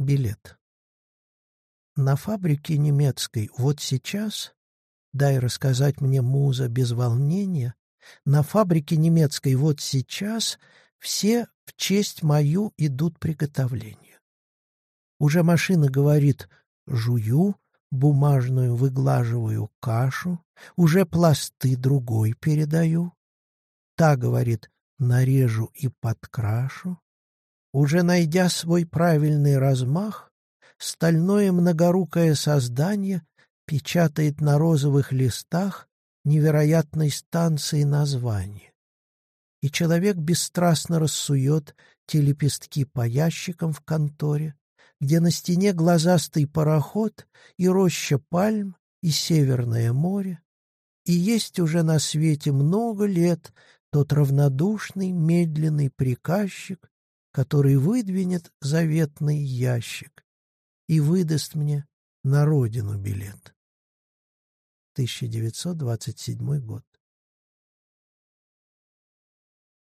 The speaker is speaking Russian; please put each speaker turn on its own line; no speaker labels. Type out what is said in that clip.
Билет. На фабрике немецкой вот сейчас, дай рассказать мне муза без волнения, на фабрике немецкой вот сейчас все в честь мою идут приготовления. Уже машина говорит «жую», бумажную выглаживаю кашу, уже пласты другой передаю. Та говорит «нарежу и подкрашу». Уже найдя свой правильный размах, стальное многорукое создание печатает на розовых листах невероятной станции название. И человек бесстрастно рассует те лепестки по ящикам в конторе, где на стене глазастый пароход и роща пальм, и северное море, и есть уже на свете много лет тот равнодушный, медленный приказчик, который выдвинет заветный ящик и выдаст мне на родину билет. 1927 год.